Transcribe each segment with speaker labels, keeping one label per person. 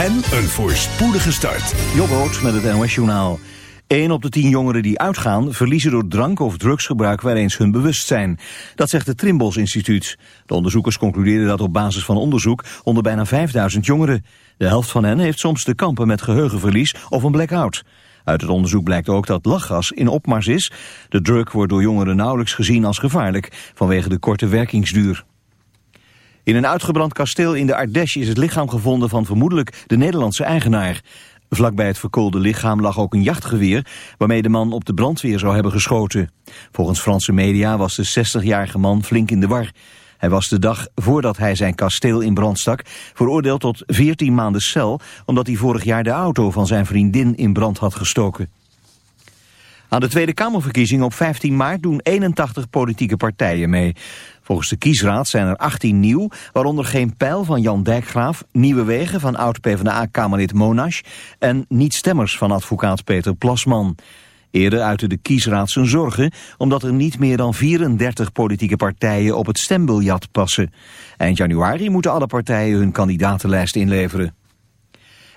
Speaker 1: en een voorspoedige start.
Speaker 2: Jobboot met het NOS Journaal. 1 op de 10 jongeren die uitgaan verliezen door drank- of drugsgebruik weer eens hun bewustzijn. Dat zegt het Trimbos Instituut. De onderzoekers concluderen dat op basis van onderzoek onder bijna 5000 jongeren. De helft van hen heeft soms te kampen met geheugenverlies of een blackout. Uit het onderzoek blijkt ook dat lachgas in opmars is. De drug wordt door jongeren nauwelijks gezien als gevaarlijk vanwege de korte werkingsduur. In een uitgebrand kasteel in de Ardèche is het lichaam gevonden van vermoedelijk de Nederlandse eigenaar. Vlakbij het verkoolde lichaam lag ook een jachtgeweer waarmee de man op de brandweer zou hebben geschoten. Volgens Franse media was de 60-jarige man flink in de war. Hij was de dag voordat hij zijn kasteel in brand stak veroordeeld tot 14 maanden cel omdat hij vorig jaar de auto van zijn vriendin in brand had gestoken. Aan de Tweede Kamerverkiezingen op 15 maart doen 81 politieke partijen mee. Volgens de kiesraad zijn er 18 nieuw, waaronder geen pijl van Jan Dijkgraaf, nieuwe wegen van oud-PVDA-kamerlid Monash en niet-stemmers van advocaat Peter Plasman. Eerder uitte de kiesraad zijn zorgen omdat er niet meer dan 34 politieke partijen op het stembiljat passen. Eind januari moeten alle partijen hun kandidatenlijst inleveren.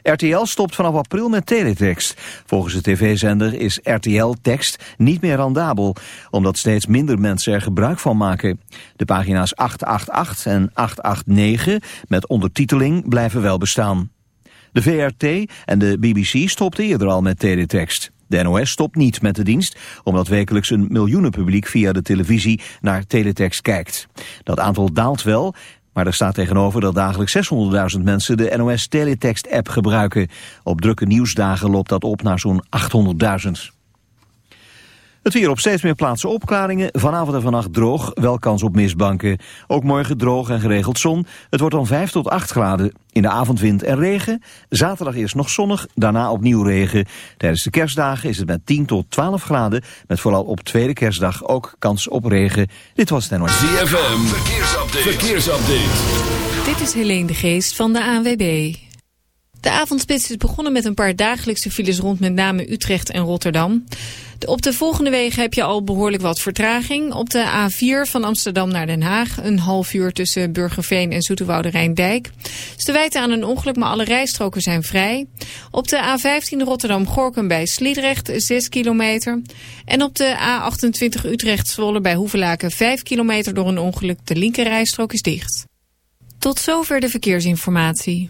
Speaker 2: RTL stopt vanaf april met teletext. Volgens de tv-zender is RTL-tekst niet meer rendabel, omdat steeds minder mensen er gebruik van maken. De pagina's 888 en 889 met ondertiteling blijven wel bestaan. De VRT en de BBC stopten eerder al met teletext. De NOS stopt niet met de dienst, omdat wekelijks een miljoenenpubliek via de televisie naar teletext kijkt. Dat aantal daalt wel, maar er staat tegenover dat dagelijks 600.000 mensen de NOS Teletext app gebruiken. Op drukke nieuwsdagen loopt dat op naar zo'n 800.000. Het weer op steeds meer plaatsen opklaringen. Vanavond en vannacht droog, wel kans op mistbanken. Ook morgen droog en geregeld zon. Het wordt dan 5 tot 8 graden. In de avond wind en regen. Zaterdag eerst nog zonnig, daarna opnieuw regen. Tijdens de kerstdagen is het met 10 tot 12 graden. Met vooral op tweede kerstdag ook kans op regen. Dit was het NOS.
Speaker 1: ZFM, verkeersupdate. verkeersupdate.
Speaker 3: Dit is Helene de Geest van de ANWB. De avondspits is begonnen met een paar dagelijkse files rond met name Utrecht en Rotterdam. Op de volgende wegen heb je al behoorlijk wat vertraging. Op de A4 van Amsterdam naar Den Haag. Een half uur tussen Burgerveen en Zoeterwoude Rijndijk. Te wijten aan een ongeluk, maar alle rijstroken zijn vrij. Op de A15 Rotterdam-Gorkum bij Sliedrecht 6 kilometer. En op de A28 Utrecht-Zwolle bij Hoevelaken 5 kilometer door een ongeluk. De linker rijstrook is dicht. Tot zover de verkeersinformatie.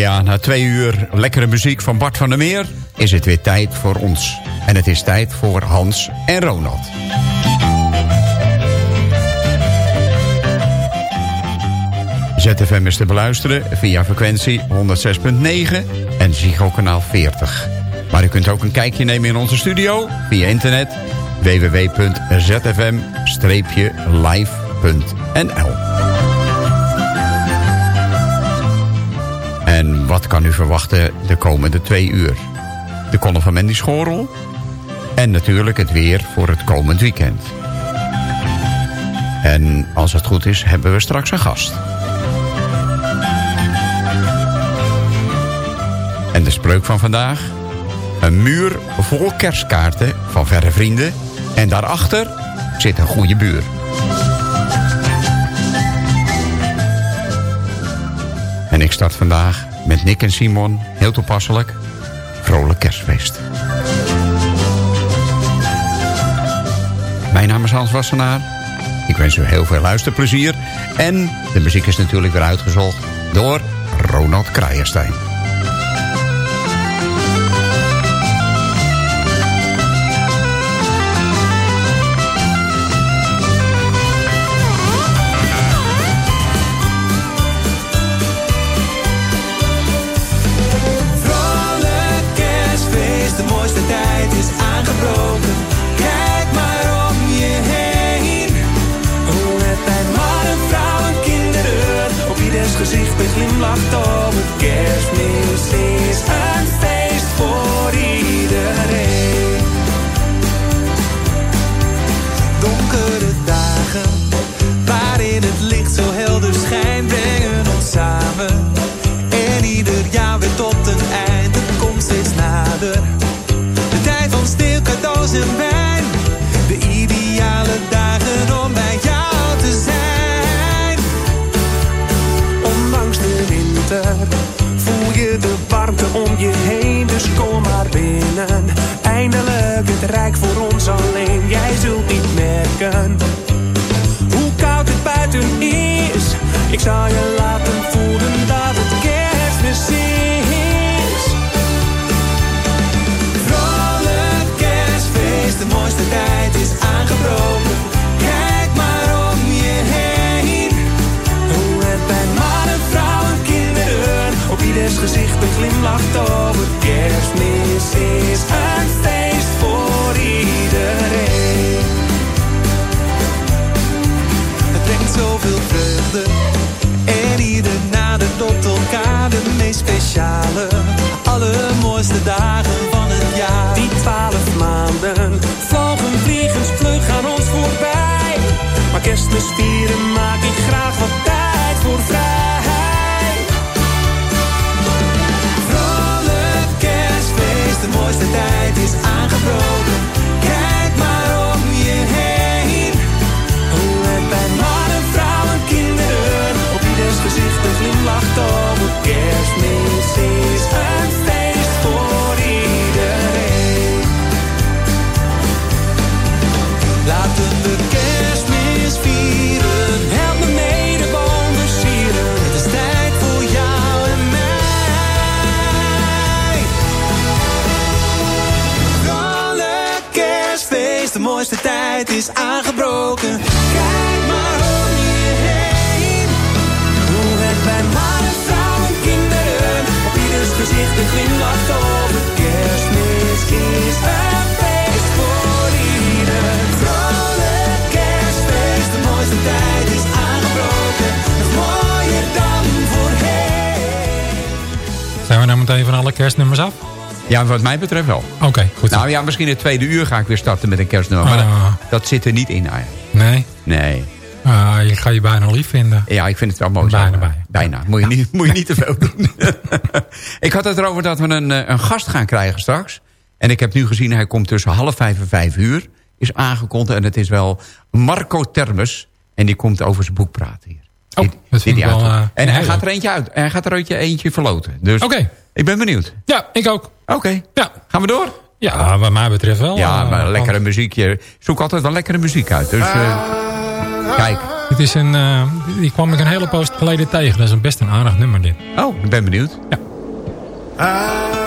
Speaker 4: Ja, na twee uur lekkere muziek van Bart van der Meer... is het weer tijd voor ons. En het is tijd voor Hans en Ronald. ZFM is te beluisteren via frequentie 106.9 en Ziggo kanaal 40. Maar u kunt ook een kijkje nemen in onze studio via internet www.zfm-live.nl wat kan u verwachten de komende twee uur? De column van Mandy Schorel. En natuurlijk het weer voor het komend weekend. En als het goed is, hebben we straks een gast.
Speaker 5: de spreuk van vandaag. Een muur vol kerstkaarten van verre vrienden. En daarachter zit een goede buur. En ik start vandaag met Nick en Simon, heel toepasselijk, vrolijk kerstfeest. Mijn naam is Hans Wassenaar. Ik wens u heel veel luisterplezier. En de muziek is natuurlijk weer uitgezocht door Ronald Kraaienstein. Ja, wat mij betreft wel.
Speaker 6: Oké, goed.
Speaker 5: Nou ja, misschien het tweede uur ga ik weer starten met een kerstnummer. Maar
Speaker 6: Ah.
Speaker 5: dat, dat zit er niet in. nou ja.
Speaker 6: Nee?
Speaker 5: Nee.
Speaker 6: Ah, je ga je bijna lief vinden.
Speaker 5: Ja, ik vind het wel mooi.
Speaker 6: Bijna bij.
Speaker 5: Bijna. Moet je, niet, moet je niet te veel doen. ik had het erover dat we een, eh, een gast gaan krijgen straks. En ik heb nu gezien, hij komt tussen half vijf en vijf uur. Is aangekondigd. En het is wel Marco Termes. En die komt over zijn boek praten hier.
Speaker 6: Oh, wel, eh,
Speaker 5: En hij gaat er eentje uit. En hij gaat er eentje, eentje verloten. Dus
Speaker 6: Oké.
Speaker 5: ik ben benieuwd.
Speaker 6: Ja, ik ook.
Speaker 5: Oké.
Speaker 6: Ja.
Speaker 5: Gaan we door?
Speaker 6: Ja, wat mij betreft wel.
Speaker 5: Ja,
Speaker 6: eh,
Speaker 5: maar lekkere muziekje. Zoek altijd wel lekkere muziek uit. Dus eh, kijk.
Speaker 6: Het is een, eh, die kwam ik een hele post geleden tegen. Dat is een best een aardig nummer dit.
Speaker 5: Oh, ik ben benieuwd.
Speaker 7: I'm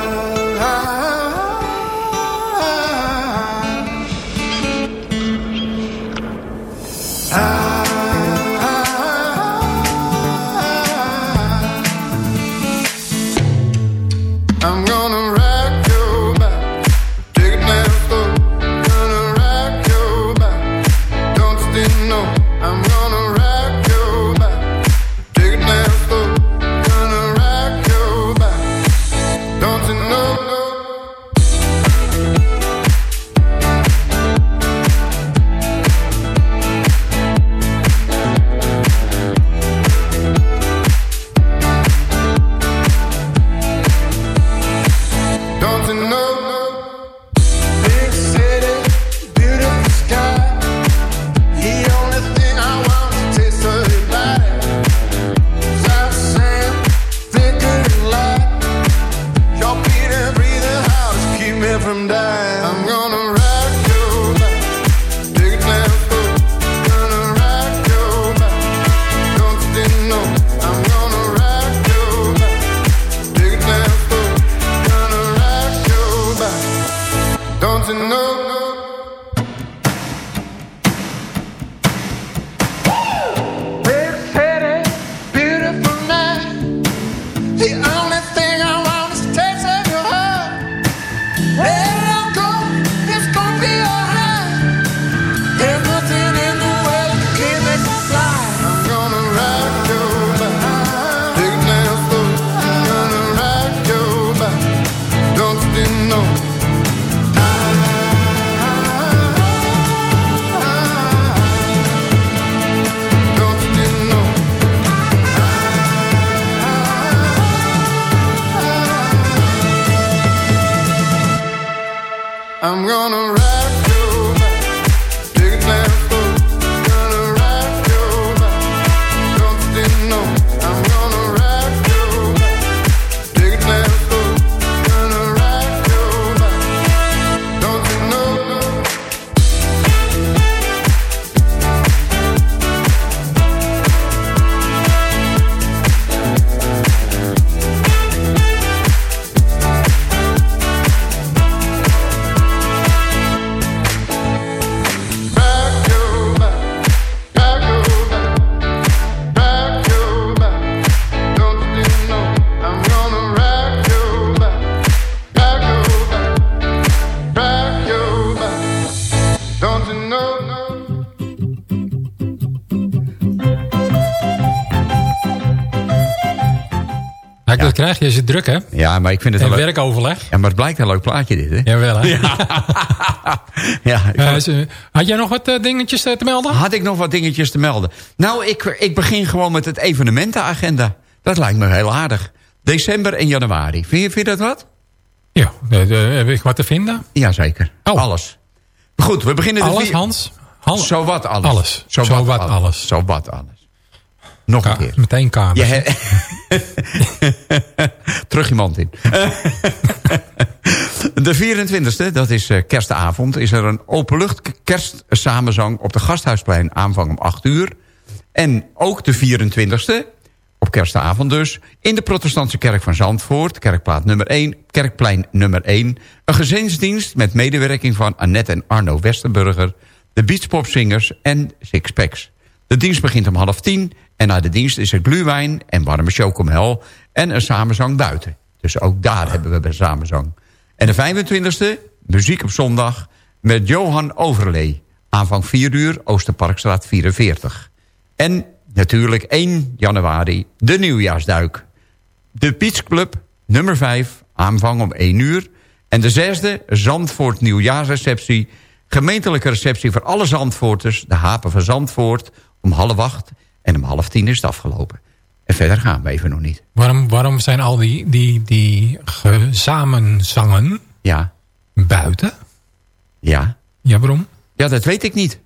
Speaker 6: druk hebt.
Speaker 4: Ja, maar ik vind het
Speaker 6: En werkoverleg.
Speaker 4: Ja, maar het blijkt een leuk plaatje dit, hè?
Speaker 6: Jawel, hè?
Speaker 4: Ja,
Speaker 6: Eh, had jij nog wat eh, dingetjes eh, te melden?
Speaker 4: Had ik nog wat dingetjes te melden? Nou, ik, ik begin gewoon met het evenementenagenda. Dat lijkt me heel aardig. December en januari. Vind je, vind je dat wat?
Speaker 6: Ja, heb ik wat te vinden?
Speaker 4: Jazeker.
Speaker 6: Oh.
Speaker 4: Alles. Goed, we beginnen...
Speaker 6: Alles, Hans? Hans?
Speaker 4: Zo wat alles.
Speaker 6: Alles. Zo wat alles.
Speaker 4: Zo wat alles. Nog een keer.
Speaker 6: meteen kamer.
Speaker 4: Je he- Terug je mand in. de 24e, dat is eh, kerstavond, is er een openlucht kerstsamenzang op de Gasthuisplein aanvang om 8 uur. En ook de 24e, op kerstavond dus, in de protestantse kerk van Zandvoort, kerkplaat nummer 1, kerkplein nummer 1, een gezinsdienst met medewerking van Annette en Arno Westerburger, de Beachpopzingers en Six Packs. De dienst begint om half tien en na de dienst is er gluwijn en warme chocomel en een samenzang buiten. Dus ook daar hebben we een samenzang. En de 25e, muziek op zondag, met Johan Overlee. Aanvang 4 uur, Oosterparkstraat 44. En natuurlijk 1 januari, de nieuwjaarsduik. De Beach Club, nummer 5, aanvang om 1 uur. En de zesde, Zandvoort nieuwjaarsreceptie. Gemeentelijke receptie voor alle Zandvoorters. De Hapen van Zandvoort om half acht. En om half tien is het afgelopen. En verder gaan we even nog niet.
Speaker 6: Waarom, waarom zijn al die, die, die gezamenzangen
Speaker 4: Ja,
Speaker 6: buiten?
Speaker 4: ja.
Speaker 6: Ja, waarom?
Speaker 4: Ja, dat weet ik niet.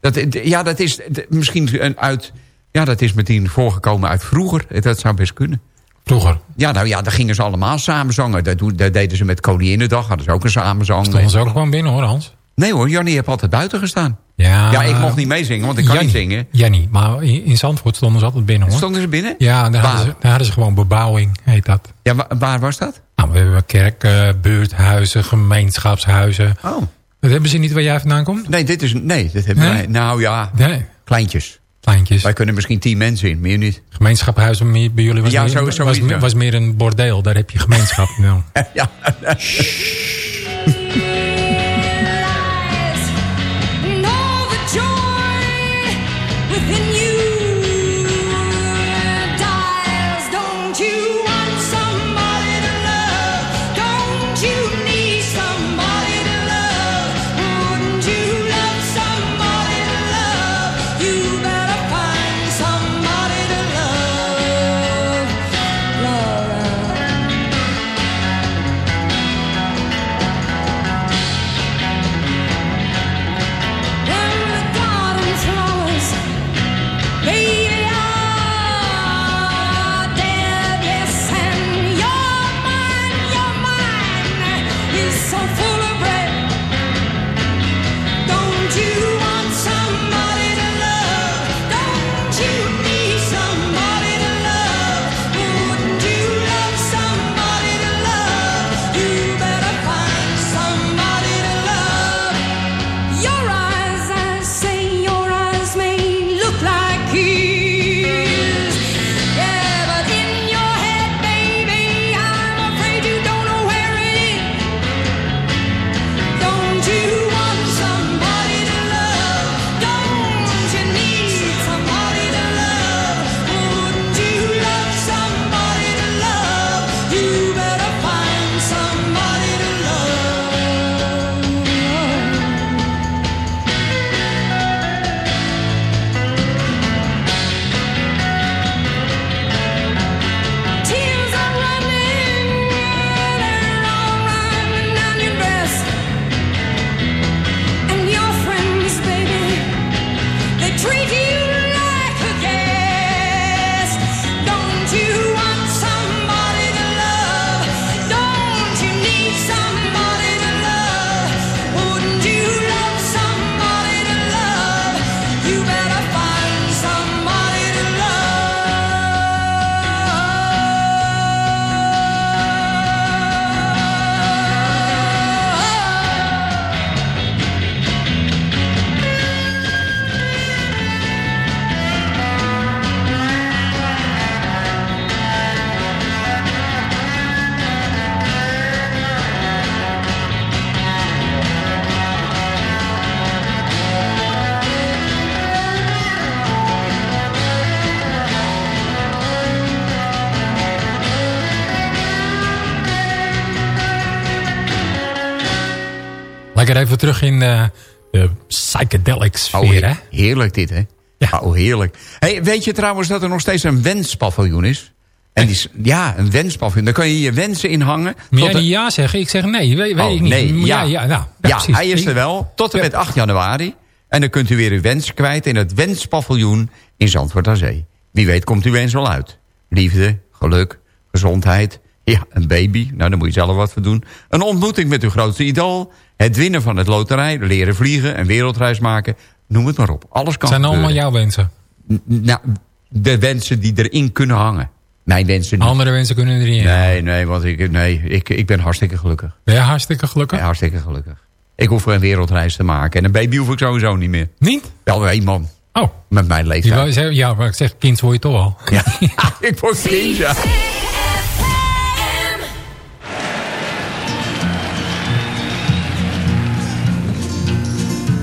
Speaker 4: Dat, ja, dat is misschien een uit... Ja, dat is meteen voorgekomen uit vroeger. Dat zou best kunnen.
Speaker 6: Vroeger
Speaker 4: Ja, nou ja, daar gingen ze allemaal samen zangen. Dat deden ze met Koninginnedag, hadden ze ook een samenzang.
Speaker 6: stonden ze ook gewoon binnen hoor, Hans.
Speaker 4: Nee hoor, Jannie heeft altijd buiten gestaan.
Speaker 6: Ja,
Speaker 4: Ja, ik mocht niet meezingen, want ik kan
Speaker 6: Jannie.
Speaker 4: niet zingen.
Speaker 6: Jannie, maar in, in Zandvoort stonden ze altijd binnen hoor.
Speaker 4: Stonden ze binnen?
Speaker 6: Ja, daar hadden, ze, daar hadden ze gewoon bebouwing, heet dat.
Speaker 4: Ja, wa- waar was dat?
Speaker 6: Nou, we hebben kerken, buurthuizen, gemeenschapshuizen.
Speaker 4: Oh.
Speaker 6: Dat hebben ze niet waar jij vandaan komt?
Speaker 4: Nee, dit is... Nee, dit hebben
Speaker 6: Nee?
Speaker 4: wij... Nou ja,
Speaker 6: Nee,
Speaker 4: kleintjes.
Speaker 6: kleintjes.
Speaker 4: Wij kunnen misschien tien mensen in, meer niet.
Speaker 6: Gemeenschapshuizen meer- bij jullie was,
Speaker 4: Ja,
Speaker 6: meer,
Speaker 4: zo-
Speaker 6: was, was meer een bordeel. Daar heb je gemeenschap. nou.
Speaker 4: ja.
Speaker 6: Lekker even terug in eh, de psychedelic sfeer, hè?
Speaker 4: Oh, heerlijk dit, hè?
Speaker 6: Ja.
Speaker 4: Oh, heerlijk. Hey, weet je trouwens dat er nog steeds een wenspaviljoen is? En die is, ja, een wenspaviljoen. Daar kan je je wensen in hangen.
Speaker 6: Moet
Speaker 4: Tot
Speaker 6: jij niet ja zeggen? Ik zeg nee, weet, weet
Speaker 4: Oh,
Speaker 6: ik niet.
Speaker 4: nee, ja.
Speaker 6: ja, nou,
Speaker 4: Ja,
Speaker 6: precies.
Speaker 4: hij is er wel. Tot en met 8 januari. En dan kunt u weer uw wens kwijt in het Wenspaviljoen in Zandvoort aan Zee. Wie weet komt uw wens wel uit. Liefde, geluk, gezondheid. Ja, een baby. Nou, daar moet je zelf wat voor doen. Een ontmoeting met uw grootste idool. Het winnen van het loterij. Leren vliegen. Een wereldreis maken. Noem het maar op. Alles kan
Speaker 6: zijn allemaal jouw wensen.
Speaker 4: N- Nou, de wensen die erin kunnen hangen. Mijn wensen niet.
Speaker 6: Andere wensen kunnen erin.
Speaker 4: Nee, nee, want ik, nee, ik, ik ben hartstikke gelukkig.
Speaker 6: Ben je hartstikke gelukkig?
Speaker 4: Ja, hartstikke gelukkig. Ik hoef een wereldreis te maken. En een baby hoef ik sowieso niet meer.
Speaker 6: Niet?
Speaker 4: Wel één man.
Speaker 6: Oh.
Speaker 4: Met mijn leeftijd.
Speaker 6: wou zeggen, ja, maar ik zeg, kind word je toch al.
Speaker 4: Ja, ik word kind, ja.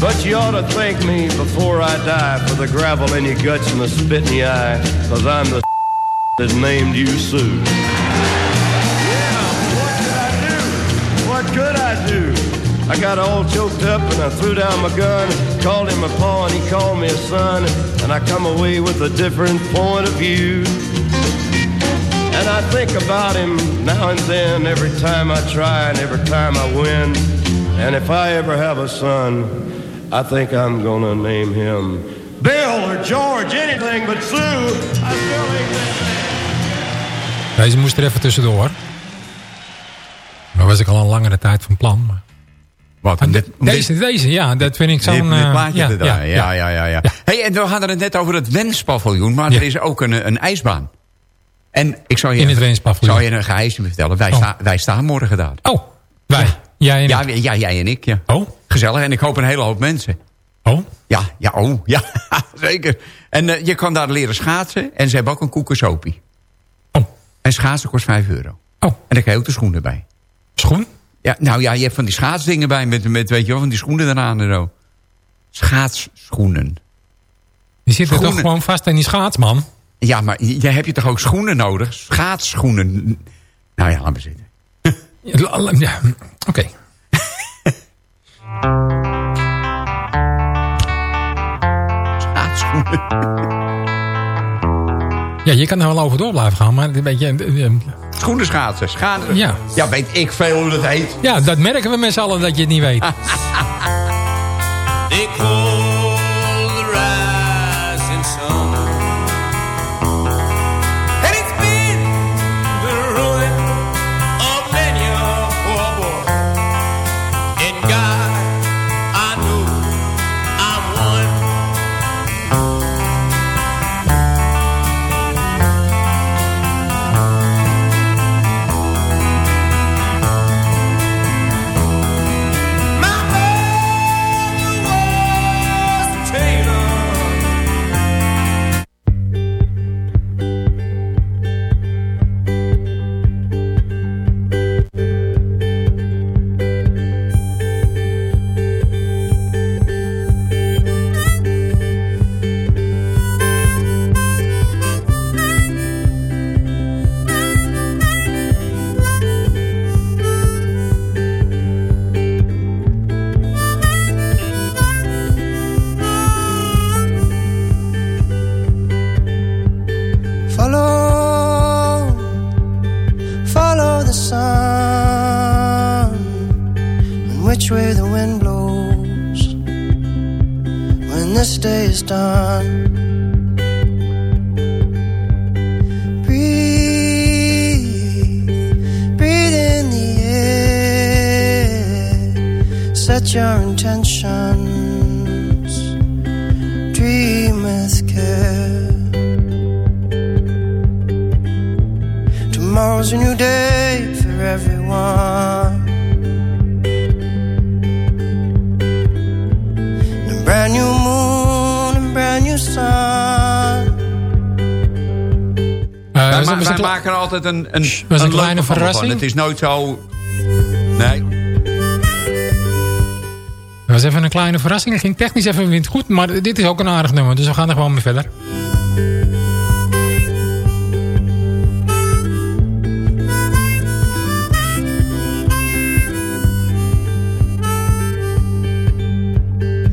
Speaker 8: But you ought to thank me before I die for the gravel in your guts and the spit in your eye, cause I'm the that named you Sue. Yeah, what could I do? What could I do? I got all choked up and I threw down my gun, called him a paw and he called me a son, and I come away with a different point of view. And I think about him now and then, every time I try and every time I win. And if I ever have a son, I think I'm gonna name him Bill or George, anything but Sue. I still ain't
Speaker 6: Deze moest er even tussendoor. Daar was ik al een langere tijd van plan. Maar...
Speaker 4: Wat? dit- om
Speaker 6: Deze, deze, ja, dat vind ik zo'n...
Speaker 4: dit plaatje
Speaker 6: ja,
Speaker 4: draaien. Ja, ja, ja. ja,
Speaker 6: Ja.
Speaker 4: Hey, en we hadden het net over het wenspaviljoen, maar
Speaker 6: Ja.
Speaker 4: er is ook een, een ijsbaan. En ik zou je,
Speaker 6: In het wenspaviljoen.
Speaker 4: zou je een geheimje vertellen. Wij,
Speaker 6: Oh.
Speaker 4: sta- wij staan morgen daar.
Speaker 6: Oh, wij. Jij en
Speaker 4: Ja,
Speaker 6: ik.
Speaker 4: ja, jij en ik, ja.
Speaker 6: Oh,
Speaker 4: Gezellig. En ik hoop een hele hoop mensen.
Speaker 6: oh.
Speaker 4: Ja, ja, oh, ja, zeker. En eh, je kan daar leren schaatsen. En ze hebben ook een koekensopie. En schaatsen kost 5 euro.
Speaker 6: Oh.
Speaker 4: En dan krijg je ook de schoenen bij.
Speaker 6: Schoen?
Speaker 4: Ja, nou ja, je hebt van die schaatsdingen bij met, met weet je wel, van die schoenen eraan en zo. Schaatsschoenen.
Speaker 6: Die zitten toch gewoon vast in die schaats, man?
Speaker 4: Ja, maar jij hebt je toch ook schoenen nodig? Schaatsschoenen. Nou ja, laat maar zitten.
Speaker 6: Ja, Oké.
Speaker 4: Schaatsschoenen.
Speaker 6: Ja, je kan er wel over door blijven gaan, maar een beetje... eh, eh,
Speaker 4: Schoenen schaatsen. schaatsen.
Speaker 6: Ja.
Speaker 4: ja, weet ik veel hoe dat heet.
Speaker 6: Ja, dat merken we met z'n allen dat je het niet weet.
Speaker 9: They call
Speaker 10: set your intentions, dream with care. Tomorrow's a new day for everyone. A brand new moon and brand new sun.
Speaker 6: Eh,
Speaker 4: Wij,
Speaker 6: was-
Speaker 4: ma- wij maken altijd een, een,
Speaker 6: was een
Speaker 4: een
Speaker 6: kleine
Speaker 4: leuke van
Speaker 6: verrassing.
Speaker 4: ervan. Het is nooit zo... Nee.
Speaker 6: Was even een kleine verrassing. Het ging technisch even niet goed, maar dit is ook een aardig nummer. Dus we gaan er gewoon mee verder.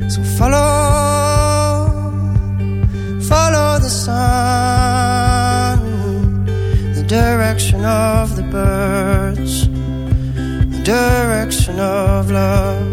Speaker 10: So follow, follow the sun, the direction of the birds, the direction of love.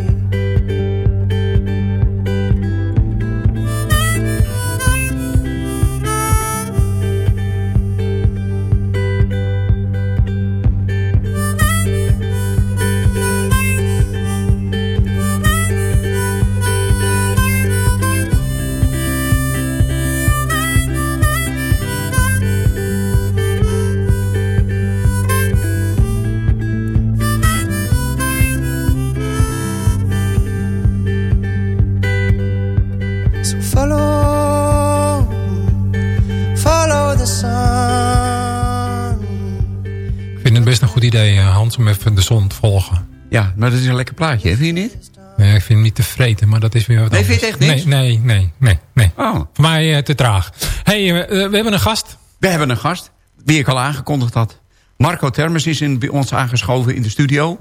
Speaker 6: Idee, eh, Hans, om even de zon te volgen.
Speaker 4: Ja, maar dat is een lekker plaatje, hè? vind je niet?
Speaker 6: Nee, ik vind hem niet te vreten, maar dat is weer wat
Speaker 4: Nee, vind je het echt niks?
Speaker 6: Nee, nee, nee, nee. nee.
Speaker 4: Oh.
Speaker 6: Voor mij eh, te traag. hey, eh, we hebben een gast.
Speaker 4: We hebben een gast, wie ik al aangekondigd had. Marco Termes is in, bij ons aangeschoven in de studio.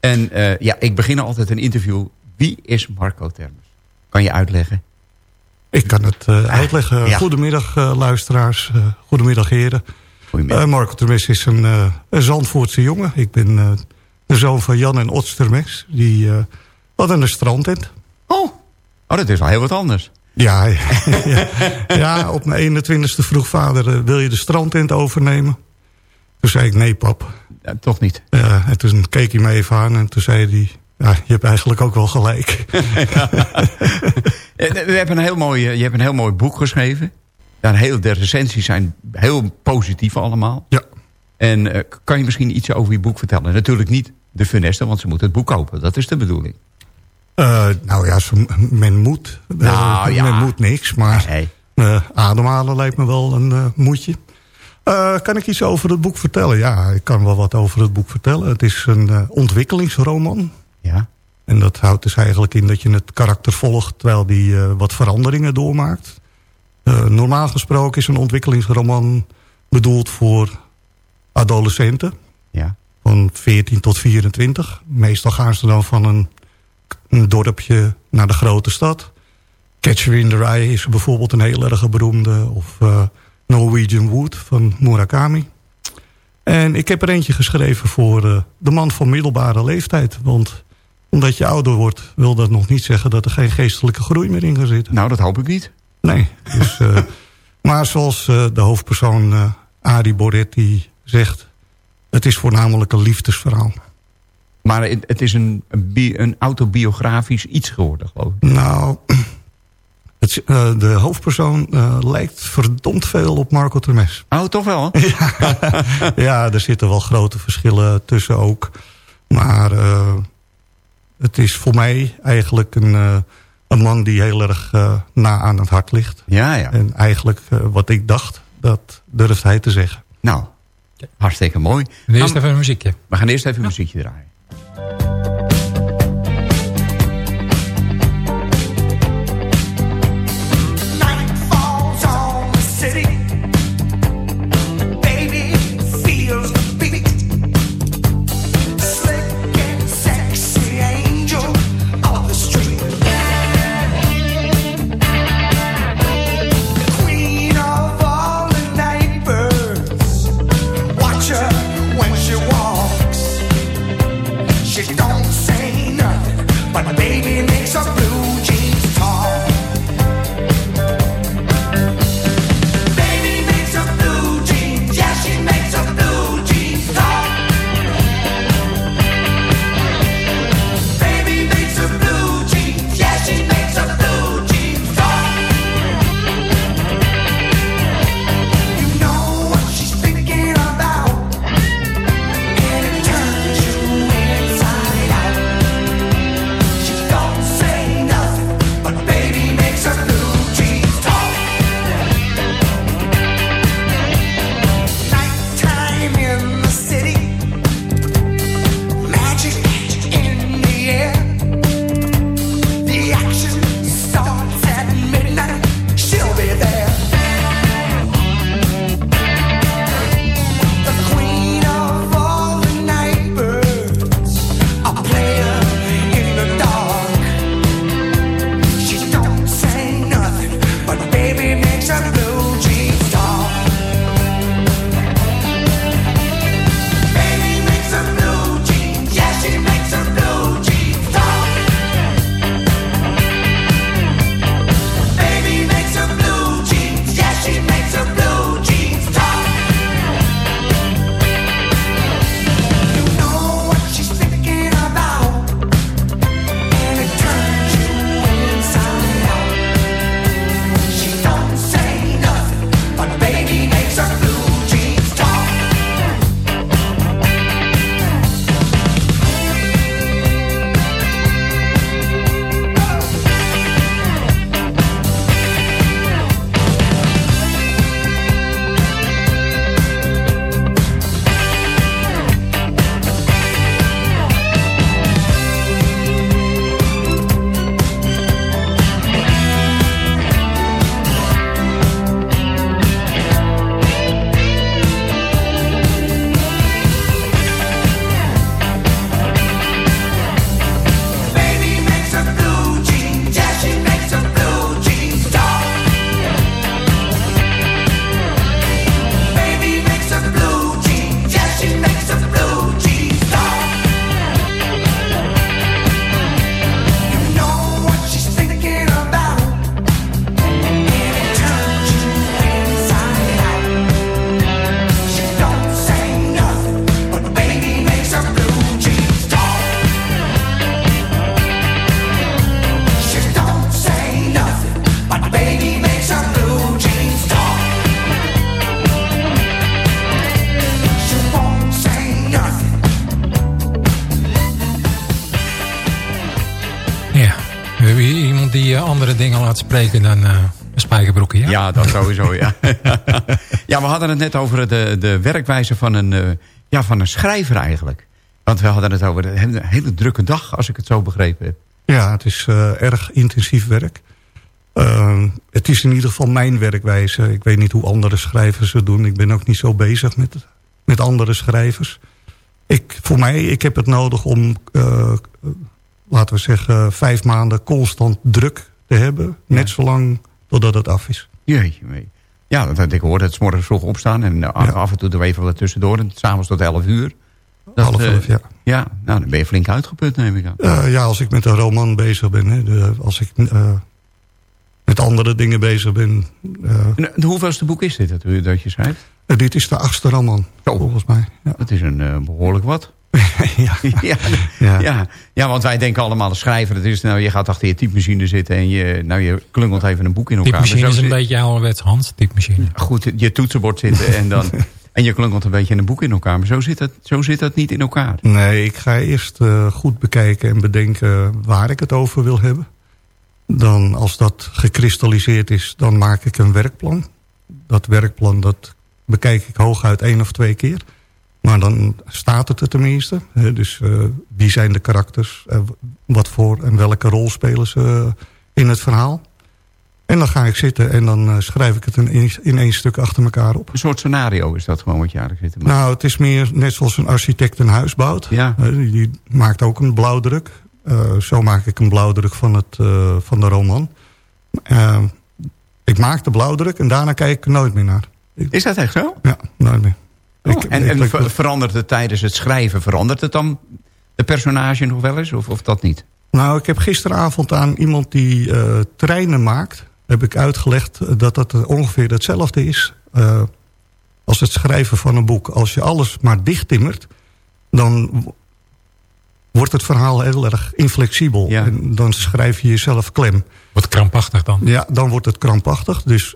Speaker 4: En eh, ja, ik begin altijd een interview. Wie is Marco Termes? Kan je uitleggen?
Speaker 11: Ik kan het eh, uitleggen.
Speaker 4: ja.
Speaker 11: Goedemiddag eh, luisteraars, eh, goedemiddag heren.
Speaker 4: Goedemiddag.
Speaker 11: Eh, Marco Termes is een, eh, een Zandvoortse jongen. Ik ben eh, de zoon van Jan en Ots Termes. Die hadden een strandtent.
Speaker 4: oh. oh, dat is al heel wat anders.
Speaker 11: Ja, ja, ja, op mijn 21ste vroeg vader, wil je de strandtent overnemen? Toen zei ik, nee pap.
Speaker 4: Ja, toch niet.
Speaker 11: Ja, en toen keek hij me even aan en toen zei hij... Ja, je hebt eigenlijk ook wel gelijk.
Speaker 4: We hebben een heel mooi, je hebt een heel mooi boek geschreven. Ja, heel, de recensies zijn heel positief allemaal.
Speaker 11: Ja.
Speaker 4: En eh, kan je misschien iets over je boek vertellen? Natuurlijk niet de funeste, want ze moeten het boek kopen. Dat is de bedoeling.
Speaker 11: Eh, nou ja, men moet. Eh,
Speaker 4: Nou, ja.
Speaker 11: Men moet niks, maar
Speaker 4: Nee.
Speaker 11: ademhalen lijkt me wel een moedje. Eh, kan ik iets over het boek vertellen? Ja, ik kan wel wat over het boek vertellen. Het is een ontwikkelingsroman.
Speaker 4: Ja.
Speaker 11: En dat houdt dus eigenlijk in dat je het karakter volgt... terwijl die wat veranderingen doormaakt. Eh, normaal gesproken is een ontwikkelingsroman bedoeld voor adolescenten.
Speaker 4: Ja.
Speaker 11: Van 14 tot 24. Meestal gaan ze dan van een, een dorpje naar de grote stad. Catcher in the Rye is bijvoorbeeld een heel erg beroemde. Of eh, Norwegian Wood van Murakami. En ik heb er eentje geschreven voor eh, de man van middelbare leeftijd. Want omdat je ouder wordt, wil dat nog niet zeggen... dat er geen geestelijke groei meer in gaat zitten.
Speaker 4: Nou, dat hoop ik niet.
Speaker 11: Nee. Dus, eh, maar zoals eh, de hoofdpersoon eh Arie Boretti zegt... het is voornamelijk een liefdesverhaal.
Speaker 4: Maar het is een, een, bi- een autobiografisch iets geworden, geloof ik.
Speaker 11: Nou, het, de hoofdpersoon lijkt verdomd veel op Marco Termes.
Speaker 4: Oh, toch wel?
Speaker 11: ja, er zitten wel grote verschillen tussen ook. Maar het is voor mij eigenlijk een, een man die heel erg eh, na aan het hart ligt.
Speaker 4: Ja, ja.
Speaker 11: En eigenlijk eh, wat ik dacht, dat durft hij te zeggen.
Speaker 4: Nou, hartstikke mooi.
Speaker 6: En eerst
Speaker 4: Nou,
Speaker 6: even een muziekje.
Speaker 4: we gaan eerst even een muziekje draaien.
Speaker 6: Spreken dan eh spijkerbroeken, ja?
Speaker 4: Ja, dat sowieso, ja. ja, we hadden het net over de, de werkwijze van een, eh, ja, van een schrijver eigenlijk. Want we hadden het over een hele, drukke dag, als ik het zo begrepen heb.
Speaker 11: Ja, het is eh, erg intensief werk. Uh, het is in ieder geval mijn werkwijze. Ik weet niet hoe andere schrijvers het doen. Ik ben ook niet zo bezig met, met andere schrijvers. Ik, voor mij, ik heb het nodig om, uh, laten we zeggen, vijf maanden constant druk te hebben. Net zolang totdat het af is.
Speaker 4: Jeetje mee. Ja, want ik hoorde het 's morgens vroeg opstaan en uh, af en toe er even wat tussendoor. En s'avonds tot 11 uur. Dat,
Speaker 11: Half
Speaker 4: eh,
Speaker 11: elf, ja.
Speaker 4: Ja, nou, dan ben je flink uitgeput, neem ik aan.
Speaker 11: Uh, ja, als ik met een roman bezig ben. Hè, de, als ik uh, met andere dingen bezig ben.
Speaker 4: En, hoeveelste boek is dit dat, dat je schrijft?
Speaker 11: dit is de achtste roman,
Speaker 4: Zo.
Speaker 11: volgens mij. Ja.
Speaker 4: Dat is een behoorlijk wat.
Speaker 11: ja.
Speaker 4: ja, ja. Ja. ja, want wij denken allemaal de schrijver. Dat is, nou, je gaat achter je typemachine zitten en je, nou, je klungelt even een boek in elkaar.
Speaker 6: Typemachine
Speaker 4: Maar
Speaker 6: is een
Speaker 4: zit-
Speaker 6: beetje ouderwets Hans, typemachine.
Speaker 4: Goed, je toetsenbord zitten en dan... En je klunkelt een beetje een boek in elkaar. Maar zo zit dat, zo zit dat niet in elkaar.
Speaker 11: Nee, ik ga eerst uh, goed bekijken en bedenken waar ik het over wil hebben. Dan als dat gekristalliseerd is, dan maak ik een werkplan. Dat werkplan dat bekijk ik hooguit één of twee keer. Maar dan staat het er tenminste. Hè, dus uh, wie zijn de karakters? Uh, wat voor en welke rol spelen ze in het verhaal? En dan ga ik zitten en dan schrijf ik het in, in één stuk achter elkaar op.
Speaker 4: Een soort scenario is dat gewoon wat je eigenlijk zit te maken.
Speaker 11: Nou, het is meer net zoals een architect een huis bouwt.
Speaker 4: Ja.
Speaker 11: Die, die, maakt ook een blauwdruk. Uh, zo maak ik een blauwdruk van, het, van de roman. ik maak de blauwdruk en daarna kijk ik er nooit meer naar. Ik,
Speaker 4: is dat echt zo?
Speaker 11: Ja, nooit meer.
Speaker 4: Oh, ik, en, en verandert het tijdens het schrijven, verandert het dan de personage nog wel eens of, of dat niet?
Speaker 11: Nou, ik heb gisteravond aan iemand die treinen maakt heb ik uitgelegd dat dat ongeveer hetzelfde is uh, als het schrijven van een boek. Als je alles maar dichttimmert, dan wordt het verhaal heel erg inflexibel.
Speaker 4: Ja.
Speaker 11: En dan schrijf je jezelf klem.
Speaker 6: Wordt krampachtig dan?
Speaker 11: Ja, dan wordt het krampachtig. Dus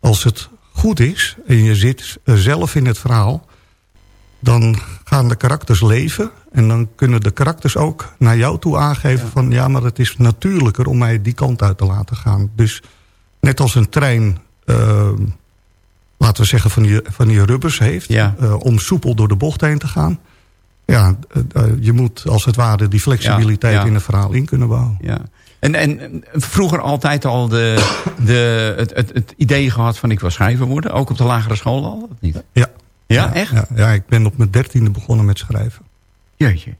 Speaker 11: als het goed is en je zit zelf in het verhaal... dan gaan de karakters leven... en dan kunnen de karakters ook naar jou toe aangeven ja. van... ja, maar het is natuurlijker om mij die kant uit te laten gaan. Dus net als een trein, uh, laten we zeggen, van die, van die rubbers heeft...
Speaker 4: Ja.
Speaker 11: Uh, om soepel door de bocht heen te gaan. Ja, uh, je moet als het ware die flexibiliteit
Speaker 4: ja,
Speaker 11: in een verhaal in kunnen bouwen.
Speaker 4: Ja. En, en vroeger altijd al de, de, het, het, het idee gehad van ik wil schrijver worden? Ook op de lagere school al? Of niet?
Speaker 11: Ja.
Speaker 4: Ja, echt?
Speaker 11: Ja, ja, ik ben op mijn dertiende begonnen met schrijven.
Speaker 4: Jeetje.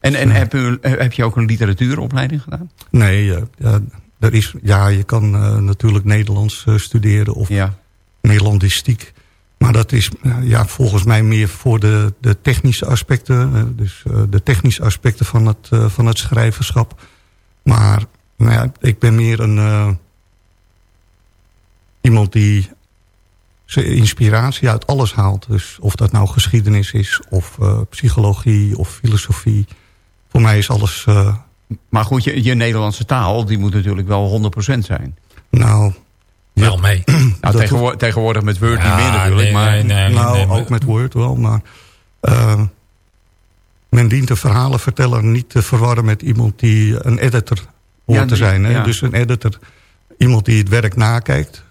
Speaker 4: En, en heb, u, heb je ook een literatuuropleiding gedaan?
Speaker 11: Nee, ja, er is, ja, je kan uh, natuurlijk Nederlands uh, studeren of
Speaker 4: ja.
Speaker 11: Nederlandistiek. Maar dat is uh, ja, volgens mij meer voor de, de technische aspecten. dus de technische aspecten van het, van het schrijverschap. Maar nou ja, ik ben meer een... iemand die zijn inspiratie uit alles haalt. Dus of dat nou geschiedenis is, of psychologie, of filosofie. Voor mij is alles...
Speaker 4: Maar goed, je, je Nederlandse taal, die moet natuurlijk wel 100% zijn.
Speaker 11: Nou...
Speaker 6: Wel mee.
Speaker 4: Nou, tegenwoordig, tegenwoordig met Word ja, niet meer natuurlijk.
Speaker 6: Nee,
Speaker 4: maar,
Speaker 6: nee, nee,
Speaker 11: nou,
Speaker 6: nee,
Speaker 11: ook met Word wel, maar... Uh, men dient de verhalenverteller niet te verwarren met iemand die een editor hoort
Speaker 4: Ja,
Speaker 11: te zijn. Hè?
Speaker 4: ja.
Speaker 11: Dus een editor, iemand die het werk nakijkt.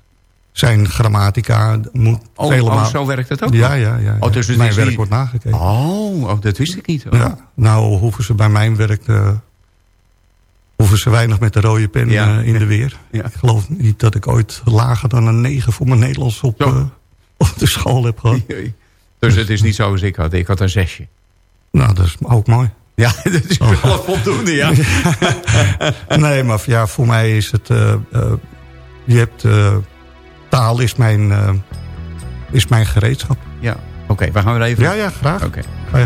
Speaker 11: Zijn grammatica moet
Speaker 4: Oh, oh,
Speaker 11: malen-
Speaker 4: zo werkt het ook?
Speaker 11: Ja, ja, ja.
Speaker 4: Oh, dus
Speaker 11: mijn werk wordt nagekeken.
Speaker 4: Oh, oh, dat wist ik niet. Oh.
Speaker 11: Ja, nou hoeven ze bij mijn werk... eh, hoeven ze weinig met de rode pen
Speaker 4: Ja.
Speaker 11: eh, in de weer.
Speaker 4: Ja.
Speaker 11: Ik geloof niet dat ik ooit lager dan een 9 voor mijn Nederlands op, eh, op de school heb gehad.
Speaker 4: Dus het is niet zo als ik had. Ik had een zesje.
Speaker 11: Nou, dat is ook mooi.
Speaker 4: Ja, dat is
Speaker 11: Oh.
Speaker 4: wel voldoende, ja.
Speaker 11: nee, maar ja, voor mij is het... eh, eh, je hebt... eh, taal is mijn, is mijn gereedschap.
Speaker 4: Ja, oké, we gaan weer even...
Speaker 11: Ja, ja, graag.
Speaker 4: Oké.
Speaker 11: Ga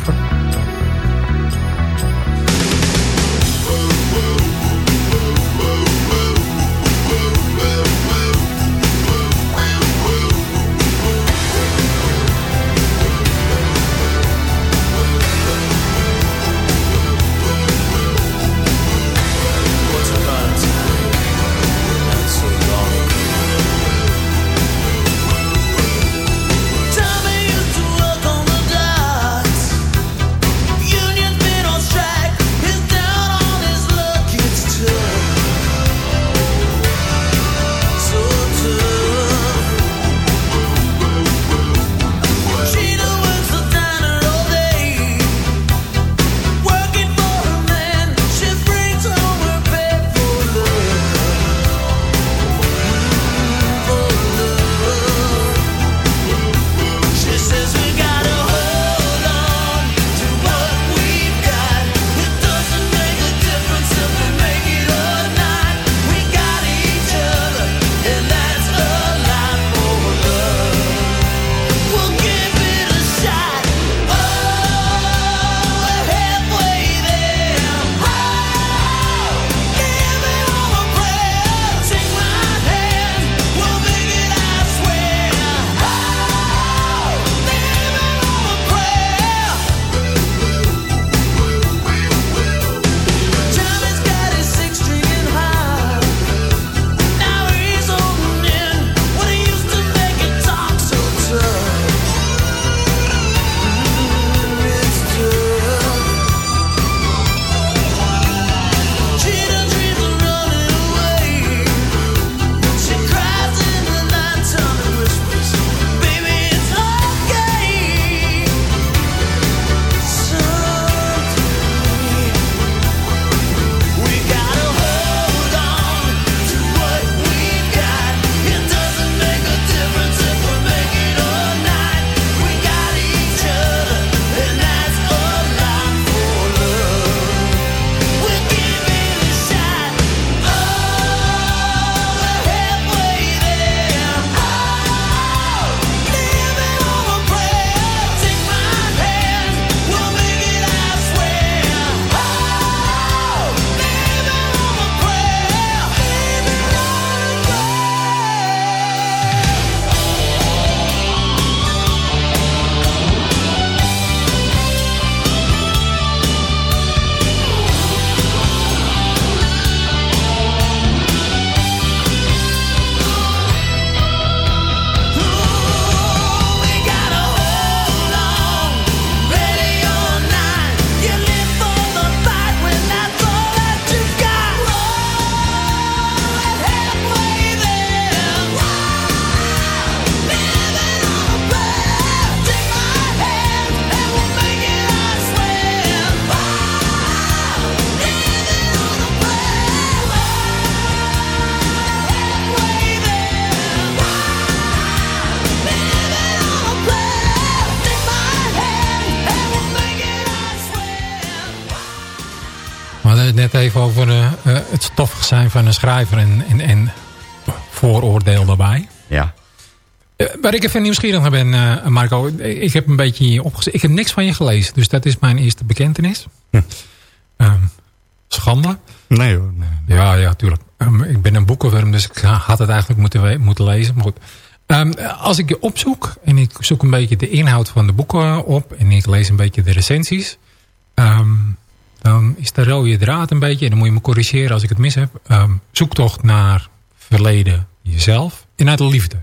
Speaker 6: net even over eh, eh, het stoffig zijn van een schrijver en, en, en vooroordeel daarbij.
Speaker 4: Ja.
Speaker 6: Eh, waar ik even nieuwsgierig naar ben, Marco. Ik heb een beetje opgezet. Ik heb niks van je gelezen, dus dat is mijn eerste bekentenis. Ehm, schande.
Speaker 11: Nee hoor. nee.
Speaker 6: Ja, ja, tuurlijk. Ehm, ik ben een boekenworm, dus ik had het eigenlijk moeten, moeten lezen. Maar goed. Ehm, als ik je opzoek en ik zoek een beetje de inhoud van de boeken op... en ik lees een beetje de recensies... ehm, dan is de rode draad een beetje... en dan moet je me corrigeren als ik het mis heb... ehm, zoektocht naar verleden jezelf en naar de liefde.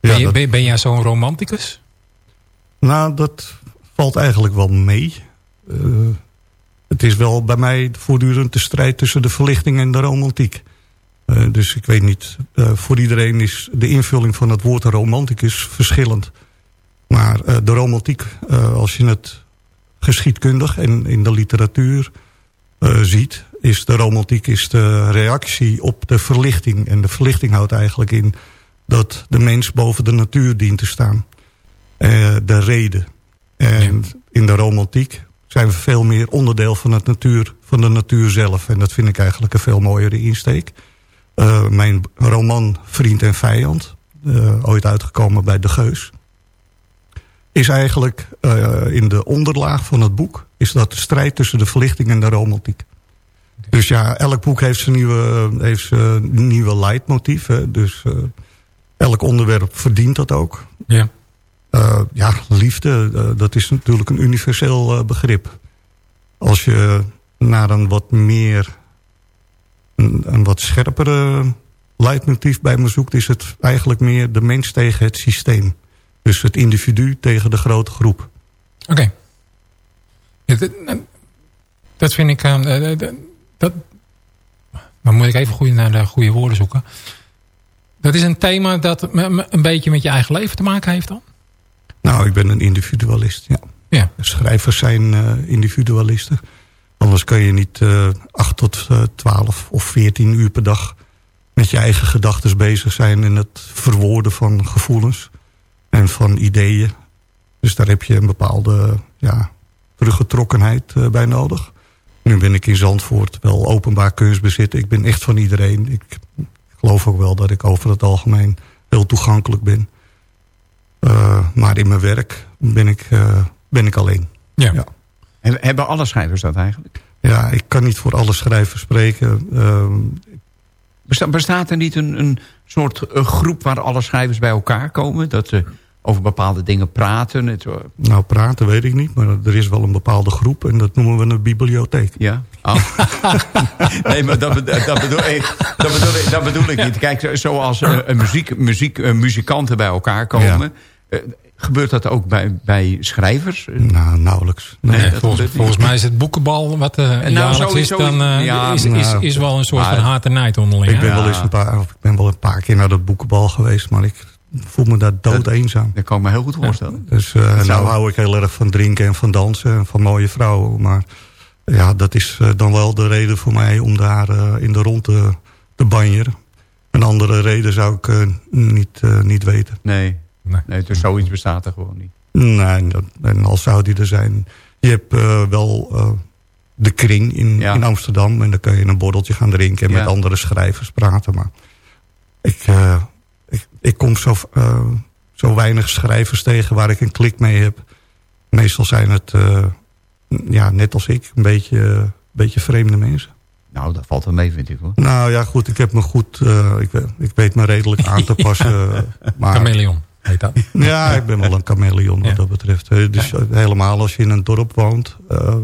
Speaker 6: Ben,
Speaker 11: Ja,
Speaker 6: je,
Speaker 11: dat-
Speaker 6: ben, ben jij zo'n romanticus?
Speaker 11: Nou, dat valt eigenlijk wel mee. Eh, het is wel bij mij voortdurend de strijd tussen de verlichting en de romantiek. Eh, dus ik weet niet, eh, voor iedereen is de invulling van het woord romanticus verschillend. Maar de romantiek, als je het geschiedkundig en in de literatuur eh, ziet... is de romantiek is de reactie op de verlichting. En de verlichting houdt eigenlijk in dat de mens boven de natuur dient te staan. Eh, de reden. En in de romantiek zijn we veel meer onderdeel van, het natuur, van de natuur zelf. En dat vind ik eigenlijk een veel mooiere insteek. Eh, mijn roman Vriend en Vijand, ooit uitgekomen bij De Geus... is eigenlijk eh, in de onderlaag van het boek... is dat de strijd tussen de verlichting en de romantiek. Dus ja, elk boek heeft zijn nieuwe, heeft zijn nieuwe leidmotief. Hè? Dus eh, elk onderwerp verdient dat ook.
Speaker 6: Ja.
Speaker 11: Eh, ja, liefde, dat is natuurlijk een universeel begrip. Als je naar een wat meer, een, een wat scherpere leidmotief bij me zoekt... is het eigenlijk meer de mens tegen het systeem. Dus het individu tegen de grote groep.
Speaker 6: Oké. Ja, dat, vind ik... eh, dat, dan moet ik even goed naar de goede woorden zoeken. Dat is een thema dat een beetje met je eigen leven te maken heeft dan?
Speaker 11: Nou, ik ben een individualist, ja.
Speaker 6: Ja.
Speaker 11: Schrijvers zijn individualisten. Anders kan je niet eh 8 tot eh, 12 of 14 uur per dag... met je eigen gedachten bezig zijn... in het verwoorden van gevoelens en van ideeën. Dus daar heb je een bepaalde ja, teruggetrokkenheid eh, bij nodig. Nu ben ik in Zandvoort wel openbaar kunstbezit. Ik ben echt van iedereen. Ik geloof ook wel dat ik over het algemeen heel toegankelijk ben. Uh, maar in mijn werk ben ik, uh, ben ik alleen.
Speaker 6: Ja.
Speaker 11: ja.
Speaker 4: Hebben alle schrijvers dat eigenlijk?
Speaker 11: Ja, ik kan niet voor alle schrijvers spreken. Uh,
Speaker 4: Besta bestaat er niet een, een soort groep waar alle schrijvers bij elkaar komen? Dat ze over bepaalde dingen praten? Het, uh...
Speaker 11: Nou, praten weet ik niet, maar er is wel een bepaalde groep en dat noemen we een bibliotheek.
Speaker 4: Ja. Oh. nee, maar dat, dat, bedoel, ik, dat, bedoel ik, dat bedoel ik niet. Kijk, zoals uh, een muziek, muziek, uh, muzikanten bij elkaar komen... Ja. Uh, gebeurt dat ook bij, bij schrijvers?
Speaker 11: Nou, nauwelijks.
Speaker 6: Nee, nee volgens, volgens mij is het boekenbal wat uh, nou, jaarlijks is, dan uh, ja, is, is, is, is wel een soort maar, van haat en nijd onderling.
Speaker 11: Ik ben, wel eens een paar, ik ben wel een paar keer naar dat boekenbal geweest, maar ik voel me daar dood eenzaam.
Speaker 4: Dat kan ik me heel goed voorstellen.
Speaker 11: Ja, dus uh, nou hou ik heel erg van drinken en van dansen en van mooie vrouwen. Maar ja, dat is uh, dan wel de reden voor mij om daar uh, in de rond te, te banjeren. Een andere reden zou ik uh, niet, uh, niet weten.
Speaker 4: Nee. Nee. nee, dus zoiets bestaat er gewoon niet.
Speaker 11: Nee, dat, en al zou die er zijn. Je hebt uh, wel uh, de kring in, ja. in Amsterdam. En dan kun je een borreltje gaan drinken en ja. met andere schrijvers praten. Maar ik, uh, ik, ik kom zo, zo weinig schrijvers tegen waar ik een klik mee heb. Meestal zijn het, ja, net als ik, een beetje, een beetje vreemde mensen.
Speaker 4: Nou, dat valt wel mee, vind ik hoor.
Speaker 11: Nou ja, goed, ik heb me goed, ik, ik weet me redelijk aan te passen.
Speaker 6: maar, Chameleon.
Speaker 11: Ja, ik ben wel een chameleon wat ja. dat betreft. Dus ja. helemaal als je in een dorp woont. Uh,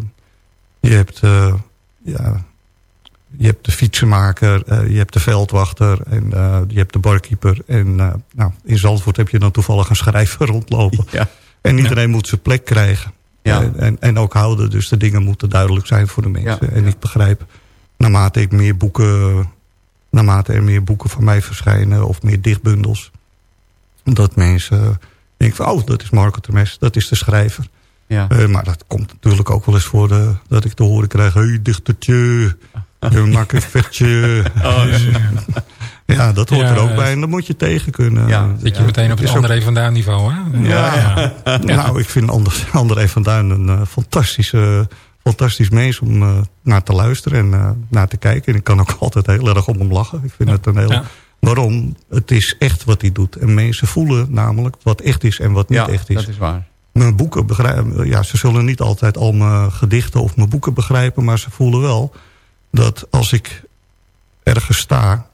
Speaker 11: je, hebt, uh, ja, je hebt de fietsenmaker, uh, je hebt de veldwachter en je hebt de barkeeper. En nou, in Zandvoort heb je dan toevallig een schrijver rondlopen.
Speaker 4: Ja.
Speaker 11: En iedereen moet zijn plek krijgen. En, en, en, ook houden. Dus de dingen moeten duidelijk zijn voor de mensen. En ik begrijp, naarmate ik meer boeken... naarmate er meer boeken van mij verschijnen of meer dichtbundels dat mensen denken van, oh, dat is Marco Termes, dat is de schrijver.
Speaker 4: Ja.
Speaker 11: Uh, maar dat komt natuurlijk ook wel eens voor de, dat ik te horen krijg, hé, hey, dichtertje, je maakt een vetje. Oh, dus, ja, dat hoort ja, er ook bij en dat moet je tegen kunnen.
Speaker 6: Ja, zit je meteen op het André ook... van Duin niveau, hè?
Speaker 11: Ja, nou, ik vind André, van Duin een uh, fantastische fantastisch mens om eh, naar te luisteren en eh, naar te kijken. En ik kan ook altijd heel erg om hem lachen. Ik vind het een heel...
Speaker 6: Ja.
Speaker 11: Waarom? Het is echt wat hij doet. En mensen voelen namelijk wat echt is en wat niet
Speaker 4: Ja,
Speaker 11: echt is.
Speaker 4: dat is waar.
Speaker 11: Mijn boeken begrijpen... Ja, ze zullen niet altijd al mijn gedichten of mijn boeken begrijpen... maar ze voelen wel dat als ik ergens sta...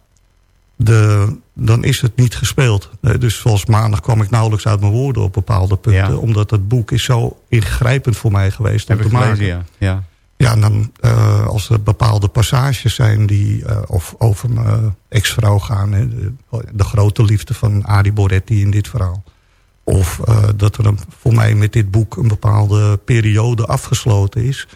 Speaker 11: De, dan is het niet gespeeld. Dus zoals maandag kwam ik nauwelijks uit mijn woorden op bepaalde punten.
Speaker 4: Ja.
Speaker 11: Omdat het boek is zo ingrijpend voor mij geweest om
Speaker 4: Heb ik
Speaker 11: te maken.
Speaker 4: gelezen, ja. ja.
Speaker 11: Ja, en dan eh, als er bepaalde passages zijn die eh, of over mijn ex-vrouw gaan. Hè, de, de grote liefde van Adi Boretti in dit verhaal. Of eh, dat er een, voor mij met dit boek een bepaalde periode afgesloten is.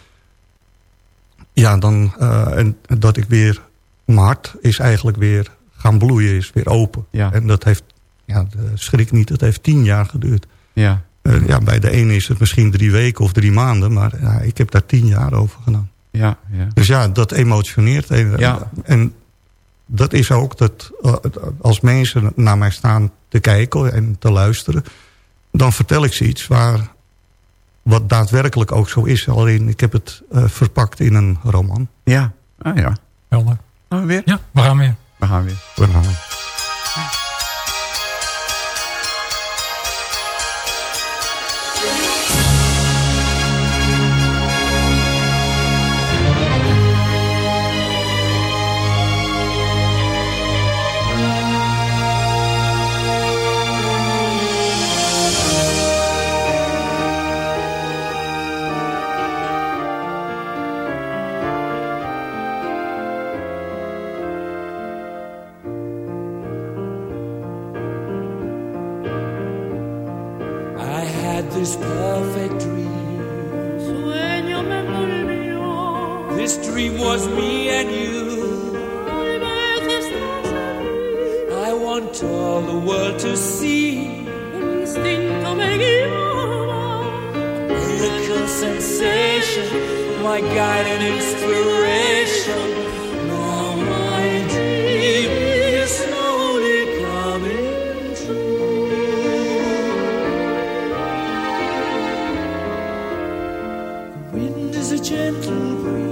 Speaker 11: Ja, dan eh, en dat ik weer, mijn hart is eigenlijk weer gaan bloeien, is weer open.
Speaker 4: Ja.
Speaker 11: En dat heeft, ja, schrik niet, het heeft tien jaar geduurd.
Speaker 4: ja.
Speaker 11: Eh, ja, bij de ene is het misschien drie weken of drie maanden, maar ja, ik heb daar tien jaar over gedaan.
Speaker 4: Ja, ja.
Speaker 11: Dus ja, dat emotioneert. En,
Speaker 4: Ja.
Speaker 11: en dat is ook dat eh, als mensen naar mij staan te kijken en te luisteren... dan vertel ik ze iets waar, wat daadwerkelijk ook zo is. Alleen ik heb het eh, verpakt in een roman.
Speaker 4: Ja, ah, ja.
Speaker 6: Helder.
Speaker 4: Gaan we weer?
Speaker 6: Ja, we gaan weer.
Speaker 4: We gaan weer.
Speaker 9: I Wind is a gentle breeze.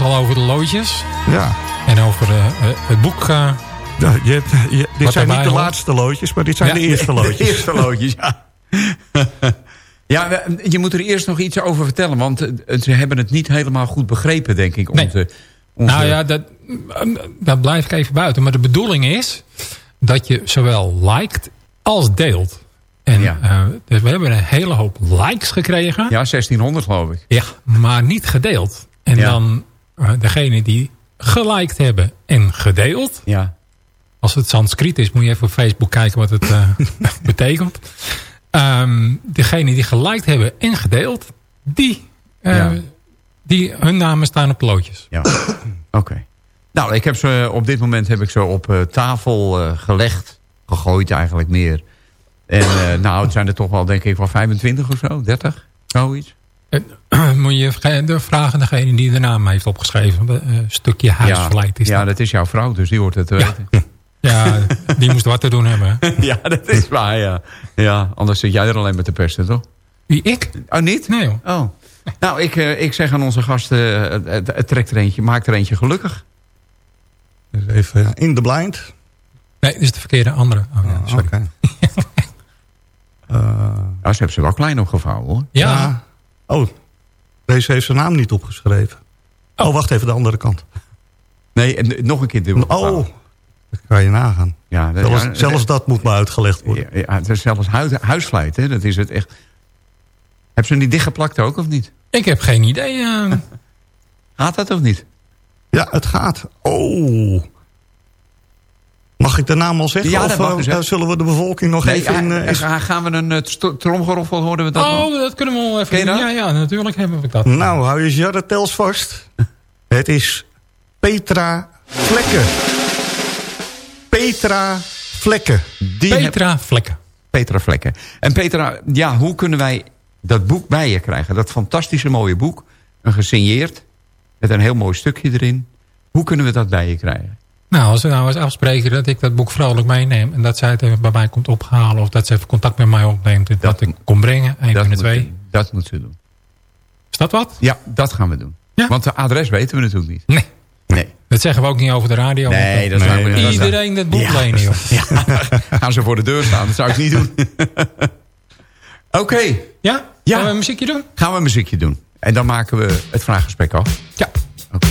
Speaker 6: Inmiddels al over de loodjes.
Speaker 11: Ja.
Speaker 6: En over eh, eh, het boek. eh,
Speaker 11: je hebt, je- dit
Speaker 6: Wat
Speaker 11: zijn niet de
Speaker 6: hoort.
Speaker 11: laatste loodjes, maar dit zijn
Speaker 6: Ja,
Speaker 11: de eerste
Speaker 4: De
Speaker 11: loodjes.
Speaker 4: eerste loodjes, ja. ja, je moet er eerst nog iets over vertellen. Want ze hebben het niet helemaal goed begrepen, denk ik.
Speaker 6: Nee.
Speaker 4: Onze, onze-
Speaker 6: Nou ja, dat, dat blijf ik even buiten. Maar de bedoeling is dat je zowel liked als deelt. En
Speaker 4: Ja.
Speaker 6: dus we hebben een hele hoop likes gekregen.
Speaker 4: Ja, 1600 geloof ik.
Speaker 6: Ja, maar niet gedeeld. En
Speaker 4: Ja.
Speaker 6: dan degene die geliked hebben en gedeeld.
Speaker 4: Ja.
Speaker 6: Als het Sanskriet is, moet je even op Facebook kijken wat het eh, betekent. Ehm, degene die geliked hebben en gedeeld, die, eh,
Speaker 4: Ja.
Speaker 6: die hun namen staan op loodjes.
Speaker 4: Ja, oké. Nou, ik heb ze, op dit moment heb ik ze op eh, tafel eh, gelegd. Gegooid eigenlijk meer. En eh, nou, het zijn er toch wel denk ik wel 25 of zo, 30, zoiets.
Speaker 6: moet je de vragen degene die de naam heeft opgeschreven. Een stukje huisverleid is
Speaker 4: ja,
Speaker 6: dat.
Speaker 4: dat is jouw vrouw, dus die hoort het te
Speaker 6: Ja.
Speaker 4: weten.
Speaker 6: Ja, die moest wat te doen hebben.
Speaker 4: ja, dat is waar, ja. Ja, anders zit jij er alleen met de pesten, toch?
Speaker 6: Wie, ik?
Speaker 4: Oh, niet?
Speaker 6: Nee hoor.
Speaker 4: Oh. Nou, ik, eh, ik zeg aan onze gasten, eh, het, trekt er eentje, maakt er eentje gelukkig.
Speaker 11: Dus even in de blind.
Speaker 6: Nee, dit is de verkeerde andere. Oh, ja, sorry.
Speaker 11: Oké. Eh,
Speaker 4: Ja, ze hebben ze wel klein opgevouwen, hoor.
Speaker 6: Ja,
Speaker 11: ja. Oh, deze heeft zijn naam niet opgeschreven. Oh, wacht even, de andere kant.
Speaker 4: Nee, en, nog een keer dubbel
Speaker 11: Oh, dat kan je nagaan.
Speaker 4: Ja, dat-
Speaker 11: Zelfs,
Speaker 4: ja,
Speaker 11: zelfs dat moet maar uitgelegd worden.
Speaker 4: Ja, ja, het is zelfs huis, huisvlijt, hè? Dat is het echt. Hebben ze niet dichtgeplakt ook, of niet?
Speaker 6: ik heb geen idee. eh.
Speaker 4: Gaat dat of niet?
Speaker 11: Ja, het gaat. Oh. Mag ik de naam al zeggen?
Speaker 4: Ja,
Speaker 11: of
Speaker 4: dat mag
Speaker 11: eh, eh, zullen we de bevolking nog even... in, eh, is-
Speaker 4: ga- gaan we een uh, tromgeroffel horen we dat nog?
Speaker 6: oh, dat kunnen we wel even doen. Ja, ja, natuurlijk hebben we dat.
Speaker 11: Nou, hou je jarretels vast. Het is Petra Vlekken. Petra Vlekken.
Speaker 4: Die heb-
Speaker 6: Petra Vlekken.
Speaker 4: Petra Vlekken. En Petra, ja, hoe kunnen wij dat boek bij je krijgen? Dat fantastische mooie boek. Een gesigneerd. Met een heel mooi stukje erin. Hoe kunnen we dat bij je krijgen?
Speaker 6: Nou, als we nou eens afspreken dat ik dat boek vrolijk meeneem... en dat zij het even bij mij komt ophalen... of dat ze even contact met mij opneemt... en dat,
Speaker 4: Dat-
Speaker 6: ik kom brengen,
Speaker 4: dat,
Speaker 6: van de twee.
Speaker 4: dat moet ze doen.
Speaker 6: Is dat wat?
Speaker 4: Ja, dat gaan we doen.
Speaker 6: Ja.
Speaker 4: Want de adres weten we natuurlijk niet.
Speaker 6: Nee,
Speaker 4: Nee.
Speaker 6: dat zeggen we ook niet over de radio.
Speaker 4: Nee, dat zou niet-
Speaker 6: Iedereen dat boek
Speaker 4: Ja.
Speaker 6: lenen, joh.
Speaker 4: Ja, gaan ze voor de deur staan. Dat zou ik niet doen. Oké,
Speaker 6: Ja?
Speaker 4: Ja.
Speaker 6: Gaan we een muziekje doen?
Speaker 4: gaan we een muziekje doen. En dan maken we het vraaggesprek af.
Speaker 6: Ja.
Speaker 4: Oké.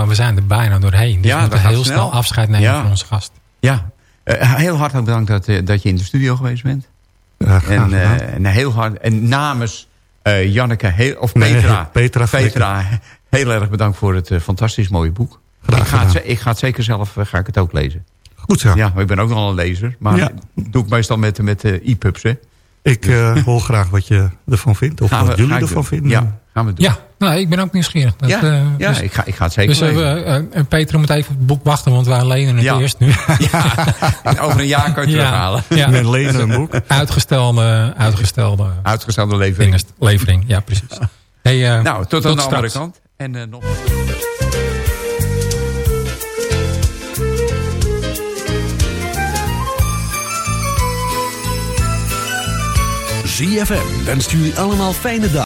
Speaker 6: Maar we zijn er bijna doorheen. Dus
Speaker 4: Ja,
Speaker 6: we moeten heel snel.
Speaker 4: snel.
Speaker 6: afscheid nemen
Speaker 4: Ja.
Speaker 6: van onze gast.
Speaker 4: Ja, Eh, heel hartelijk bedankt dat, eh, dat je in de studio geweest bent.
Speaker 11: Ja, graag
Speaker 4: En,
Speaker 11: gedaan.
Speaker 4: eh, en heel hard, en namens eh, Janneke, heel, of
Speaker 11: Nee,
Speaker 4: Petra,
Speaker 11: Petra
Speaker 4: Petra, heel erg bedankt voor het eh, fantastisch mooie boek.
Speaker 11: Graag
Speaker 4: ik, ga het, ik ga het zeker zelf eh, ga ik het ook lezen.
Speaker 11: Goed zo.
Speaker 4: Ja, maar ik ben ook nog een lezer. Maar
Speaker 11: Ja.
Speaker 4: doe ik meestal met, met eh, e-pubs. hè.
Speaker 11: Ik eh, hoor graag wat je ervan vindt. Of
Speaker 4: Gaan
Speaker 11: wat
Speaker 4: we-
Speaker 11: jullie
Speaker 4: ik
Speaker 11: ervan
Speaker 4: doen.
Speaker 11: vinden.
Speaker 4: Ja, gaan we doen.
Speaker 6: Ja, nou, ik ben ook nieuwsgierig. Dat,
Speaker 4: ja,
Speaker 6: eh,
Speaker 4: ja
Speaker 6: dus,
Speaker 4: ik, ga, ik ga het zeker
Speaker 6: dus eh,
Speaker 4: lezen.
Speaker 6: we, eh, Peter moet even op het boek wachten, want wij lenen het
Speaker 4: Ja.
Speaker 6: eerst nu.
Speaker 4: ja, over een jaar kan je het terughalen.
Speaker 6: ja.
Speaker 11: Met lenen een boek.
Speaker 6: Uitgestelde, uitgestelde
Speaker 4: Uitgestelde levering.
Speaker 6: levering. Ja, precies. Hey, eh,
Speaker 4: Nou, tot, aan de andere kant. En eh, nog...
Speaker 1: ZFM wenst jullie allemaal fijne dagen.